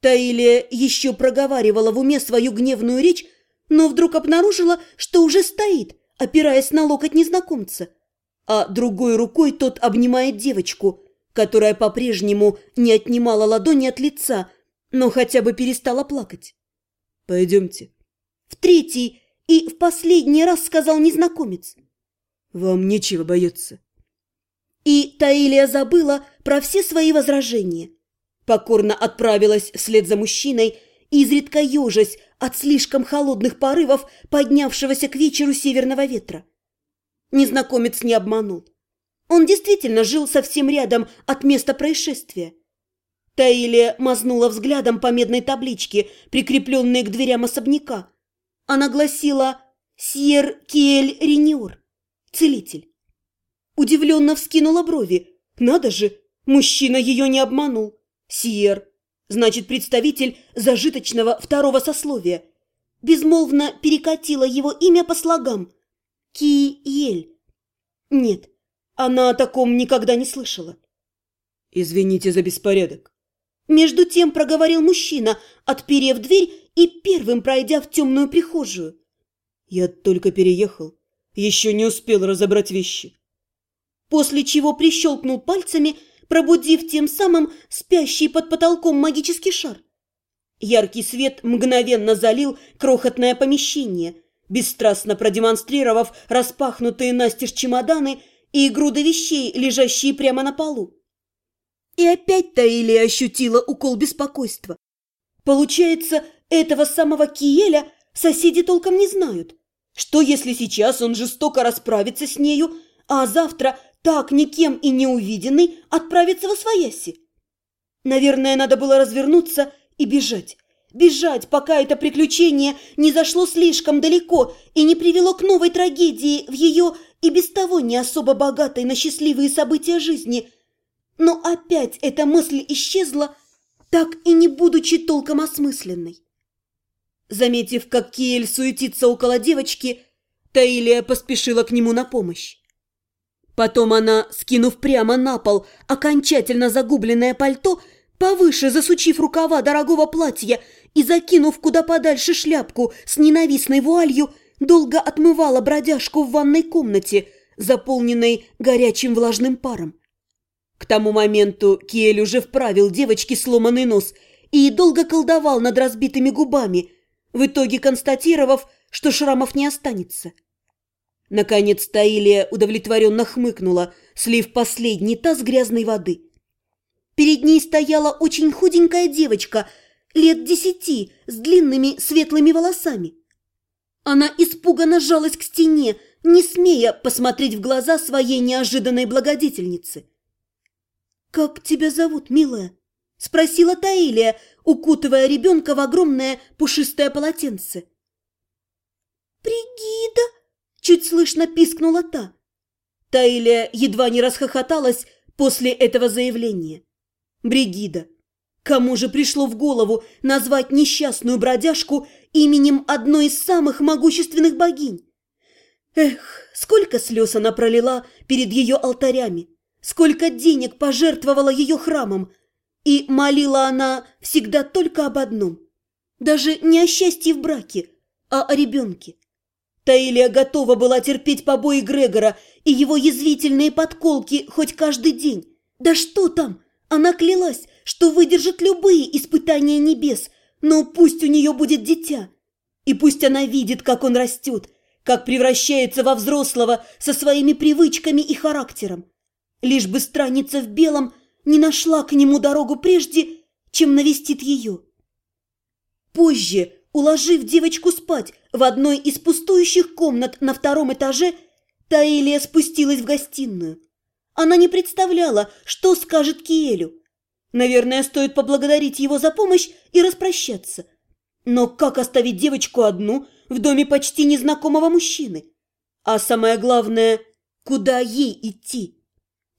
Таилия еще проговаривала в уме свою гневную речь, но вдруг обнаружила, что уже стоит, опираясь на локоть незнакомца, а другой рукой тот обнимает девочку, которая по-прежнему не отнимала ладони от лица, но хотя бы перестала плакать. «Пойдемте». В третий и в последний раз сказал незнакомец. «Вам нечего бояться». И Таилия забыла про все свои возражения. Покорно отправилась вслед за мужчиной, изредка ежась от слишком холодных порывов поднявшегося к вечеру северного ветра. Незнакомец не обманул. Он действительно жил совсем рядом от места происшествия. Таилия мазнула взглядом по медной табличке, прикрепленной к дверям особняка. Она гласила «Сьер Киэль Рениор, целитель». Удивленно вскинула брови. Надо же, мужчина ее не обманул. Сиер, значит, представитель зажиточного второго сословия. Безмолвно перекатила его имя по слогам. Киель. Нет, она о таком никогда не слышала. «Извините за беспорядок». Между тем проговорил мужчина, отперев дверь и первым пройдя в темную прихожую. «Я только переехал, еще не успел разобрать вещи после чего прищелкнул пальцами, пробудив тем самым спящий под потолком магический шар. Яркий свет мгновенно залил крохотное помещение, бесстрастно продемонстрировав распахнутые настежь чемоданы и груды вещей, лежащие прямо на полу. И опять Таилия ощутила укол беспокойства. Получается, этого самого Киеля соседи толком не знают. Что, если сейчас он жестоко расправится с нею, а завтра так никем и не увиденный отправиться во свояси. Наверное, надо было развернуться и бежать. Бежать, пока это приключение не зашло слишком далеко и не привело к новой трагедии в ее и без того не особо богатой на счастливые события жизни. Но опять эта мысль исчезла, так и не будучи толком осмысленной. Заметив, как Киэль суетится около девочки, Таилия поспешила к нему на помощь. Потом она, скинув прямо на пол окончательно загубленное пальто, повыше засучив рукава дорогого платья и закинув куда подальше шляпку с ненавистной вуалью, долго отмывала бродяжку в ванной комнате, заполненной горячим влажным паром. К тому моменту Киэль уже вправил девочке сломанный нос и долго колдовал над разбитыми губами, в итоге констатировав, что шрамов не останется. Наконец Таилия удовлетворенно хмыкнула, слив последний таз грязной воды. Перед ней стояла очень худенькая девочка, лет десяти, с длинными светлыми волосами. Она испуганно сжалась к стене, не смея посмотреть в глаза своей неожиданной благодетельницы. «Как тебя зовут, милая?» – спросила Таилия, укутывая ребенка в огромное пушистое полотенце. Чуть слышно пискнула та. Таилия едва не расхохоталась после этого заявления. Бригида. Кому же пришло в голову назвать несчастную бродяжку именем одной из самых могущественных богинь? Эх, сколько слез она пролила перед ее алтарями, сколько денег пожертвовала ее храмом, и молила она всегда только об одном. Даже не о счастье в браке, а о ребенке. Таилия готова была терпеть побои Грегора и его язвительные подколки хоть каждый день. Да что там? Она клялась, что выдержит любые испытания небес, но пусть у нее будет дитя. И пусть она видит, как он растет, как превращается во взрослого со своими привычками и характером. Лишь бы страница в белом не нашла к нему дорогу прежде, чем навестит ее. Позже Уложив девочку спать в одной из пустующих комнат на втором этаже, Таилия спустилась в гостиную. Она не представляла, что скажет Киэлю. Наверное, стоит поблагодарить его за помощь и распрощаться. Но как оставить девочку одну в доме почти незнакомого мужчины? А самое главное, куда ей идти?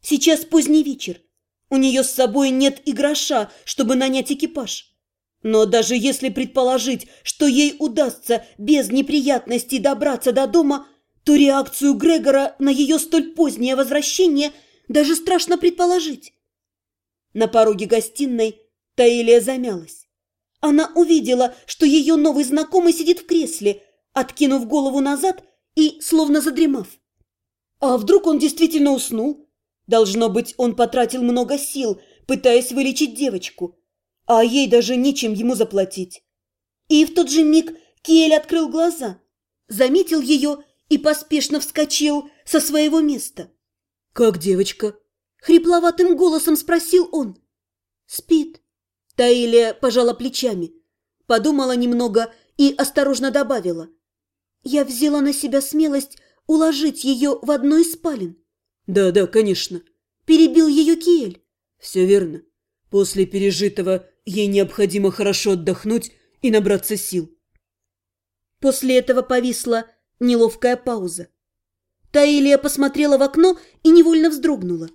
Сейчас поздний вечер. У нее с собой нет и гроша, чтобы нанять экипаж. Но даже если предположить, что ей удастся без неприятностей добраться до дома, то реакцию Грегора на ее столь позднее возвращение даже страшно предположить. На пороге гостиной Таилия замялась. Она увидела, что ее новый знакомый сидит в кресле, откинув голову назад и словно задремав. А вдруг он действительно уснул? Должно быть, он потратил много сил, пытаясь вылечить девочку, а ей даже нечем ему заплатить. И в тот же миг Киэль открыл глаза, заметил ее и поспешно вскочил со своего места. «Как девочка?» – хрипловатым голосом спросил он. «Спит». Таилия пожала плечами, подумала немного и осторожно добавила. «Я взяла на себя смелость уложить ее в одну из спален». «Да, да, конечно», – перебил ее Киэль. «Все верно. После пережитого ей необходимо хорошо отдохнуть и набраться сил». После этого повисла неловкая пауза. Таилия посмотрела в окно и невольно вздрогнула.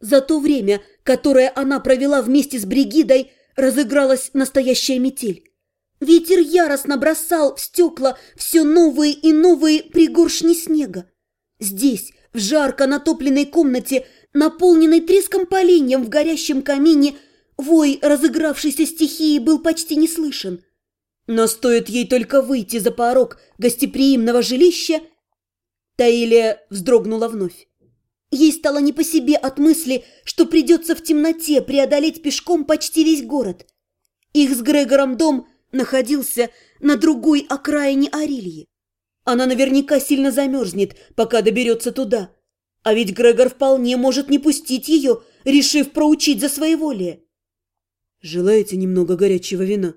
За то время, которое она провела вместе с Бригидой, разыгралась настоящая метель. Ветер яростно бросал в стекла все новые и новые пригоршни снега. Здесь, в жарко натопленной комнате, наполненной треском поленьем в горящем камине, вой разыгравшейся стихии был почти не слышен. Но стоит ей только выйти за порог гостеприимного жилища, Таилия вздрогнула вновь. Ей стало не по себе от мысли, что придется в темноте преодолеть пешком почти весь город. Их с Грегором дом находился на другой окраине Арильи. Она наверняка сильно замерзнет, пока доберется туда. А ведь Грегор вполне может не пустить ее, решив проучить за своеволие. «Желаете немного горячего вина?»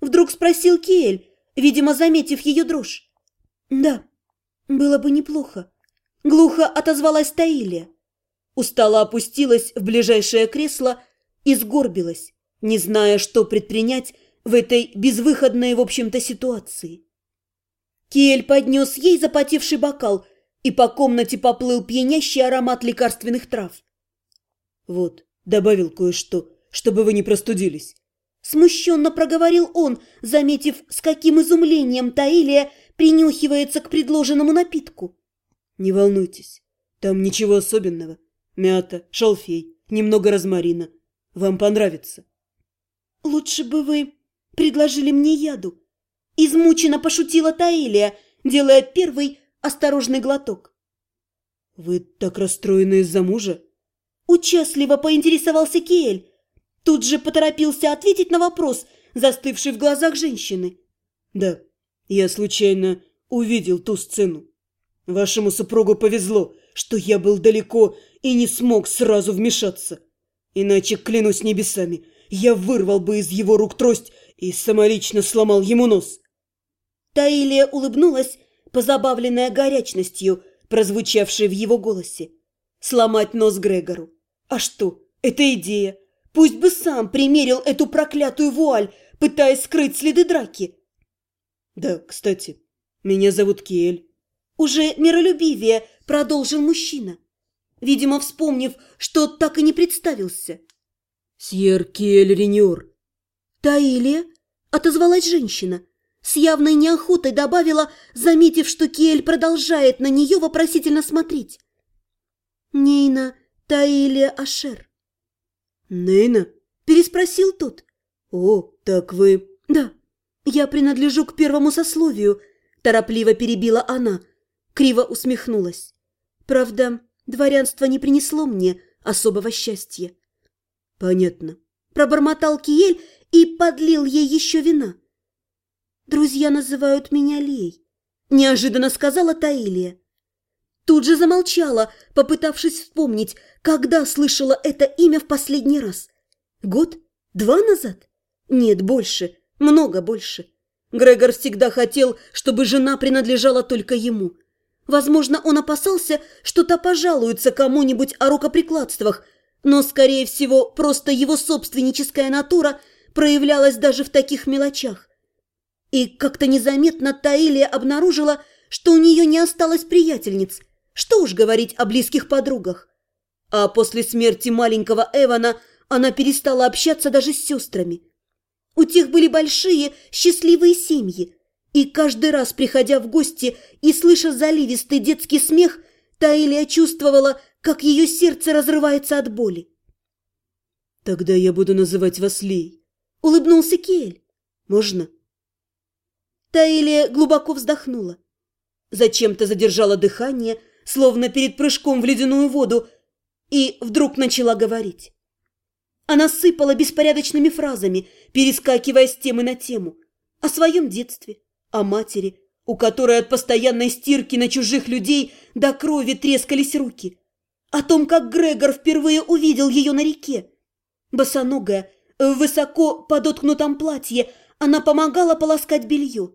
Вдруг спросил Киэль, видимо, заметив ее дрожь. «Да, было бы неплохо», — глухо отозвалась Таилия. Устало опустилась в ближайшее кресло и сгорбилась, не зная, что предпринять в этой безвыходной, в общем-то, ситуации. Киэль поднес ей запотевший бокал, и по комнате поплыл пьянящий аромат лекарственных трав. «Вот, добавил кое-что, чтобы вы не простудились. Смущенно проговорил он, заметив, с каким изумлением Таилия принюхивается к предложенному напитку. «Не волнуйтесь, там ничего особенного. Мята, шалфей, немного розмарина. Вам понравится». «Лучше бы вы предложили мне яду». Измученно пошутила Таилия, делая первый осторожный глоток. «Вы так расстроены из-за мужа?» Участливо поинтересовался Киэль, Тут же поторопился ответить на вопрос, застывший в глазах женщины. «Да, я случайно увидел ту сцену. Вашему супругу повезло, что я был далеко и не смог сразу вмешаться. Иначе, клянусь небесами, я вырвал бы из его рук трость и самолично сломал ему нос». Таилия улыбнулась, позабавленная горячностью, прозвучавшей в его голосе. «Сломать нос Грегору. А что, это идея. Пусть бы сам примерил эту проклятую вуаль, пытаясь скрыть следы драки. Да, кстати, меня зовут Киэль. Уже миролюбивее продолжил мужчина, видимо, вспомнив, что так и не представился. Сьер Киэль Реньор. Таилия? Отозвалась женщина. С явной неохотой добавила, заметив, что Киэль продолжает на нее вопросительно смотреть. Нейна Таилия Ашер. «Нейна?» – переспросил тот. «О, так вы...» «Да, я принадлежу к первому сословию», – торопливо перебила она. Криво усмехнулась. «Правда, дворянство не принесло мне особого счастья». «Понятно», – пробормотал Киель и подлил ей еще вина. «Друзья называют меня Лей», – неожиданно сказала Таилия. Тут же замолчала, попытавшись вспомнить, когда слышала это имя в последний раз. Год? Два назад? Нет, больше, много больше. Грегор всегда хотел, чтобы жена принадлежала только ему. Возможно, он опасался, что та пожалуется кому-нибудь о рукоприкладствах, но, скорее всего, просто его собственническая натура проявлялась даже в таких мелочах. И как-то незаметно Таилия обнаружила, что у нее не осталось приятельниц – что уж говорить о близких подругах. А после смерти маленького Эвана она перестала общаться даже с сестрами. У тех были большие, счастливые семьи. И каждый раз, приходя в гости и слыша заливистый детский смех, Таилия чувствовала, как ее сердце разрывается от боли. «Тогда я буду называть вас Лей», — улыбнулся Кель. Можно?» Таилия глубоко вздохнула. Зачем-то задержала дыхание, словно перед прыжком в ледяную воду, и вдруг начала говорить. Она сыпала беспорядочными фразами, перескакивая с темы на тему. О своем детстве, о матери, у которой от постоянной стирки на чужих людей до крови трескались руки. О том, как Грегор впервые увидел ее на реке. Босоногая, в высоко подоткнутом платье, она помогала полоскать белье.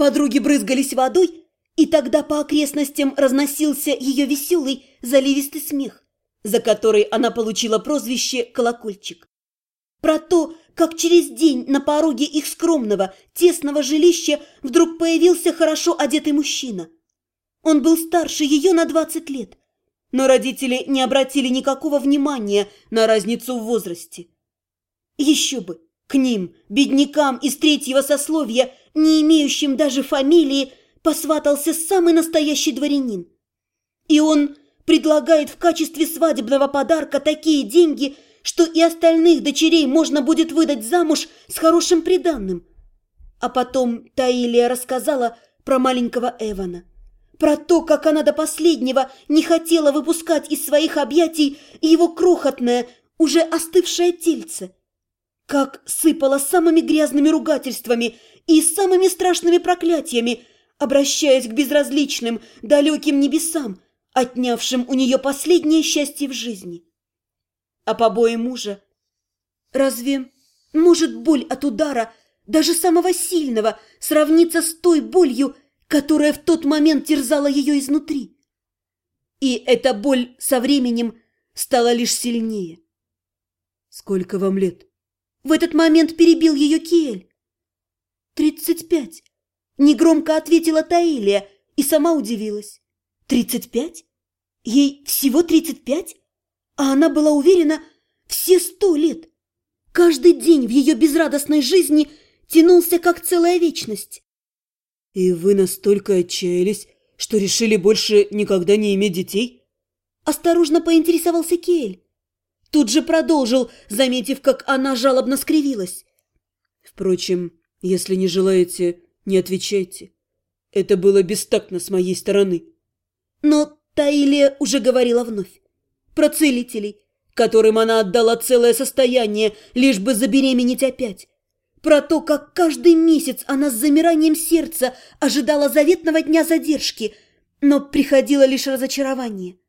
Подруги брызгались водой, и тогда по окрестностям разносился ее веселый, заливистый смех, за который она получила прозвище «Колокольчик». Про то, как через день на пороге их скромного, тесного жилища вдруг появился хорошо одетый мужчина. Он был старше ее на 20 лет, но родители не обратили никакого внимания на разницу в возрасте. Еще бы, к ним, беднякам из третьего сословия, не имеющим даже фамилии, посватался самый настоящий дворянин. И он предлагает в качестве свадебного подарка такие деньги – что и остальных дочерей можно будет выдать замуж с хорошим приданным. А потом Таилия рассказала про маленького Эвана, про то, как она до последнего не хотела выпускать из своих объятий его крохотное, уже остывшее тельце, как сыпала самыми грязными ругательствами и самыми страшными проклятиями, обращаясь к безразличным, далеким небесам, отнявшим у нее последнее счастье в жизни а побои мужа. Разве может боль от удара, даже самого сильного, сравниться с той болью, которая в тот момент терзала ее изнутри? И эта боль со временем стала лишь сильнее. «Сколько вам лет?» В этот момент перебил ее Киэль. «Тридцать пять», — негромко ответила Таилия и сама удивилась. «Тридцать пять? Ей всего тридцать пять?» А она была уверена все сто лет. Каждый день в ее безрадостной жизни тянулся как целая вечность. «И вы настолько отчаялись, что решили больше никогда не иметь детей?» Осторожно поинтересовался Кель. Тут же продолжил, заметив, как она жалобно скривилась. «Впрочем, если не желаете, не отвечайте. Это было бестактно с моей стороны». Но Таилия уже говорила вновь про целителей, которым она отдала целое состояние, лишь бы забеременеть опять. Про то, как каждый месяц она с замиранием сердца ожидала заветного дня задержки, но приходило лишь разочарование.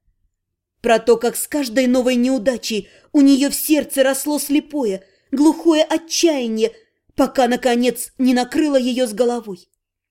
Про то, как с каждой новой неудачей у нее в сердце росло слепое, глухое отчаяние, пока, наконец, не накрыло ее с головой.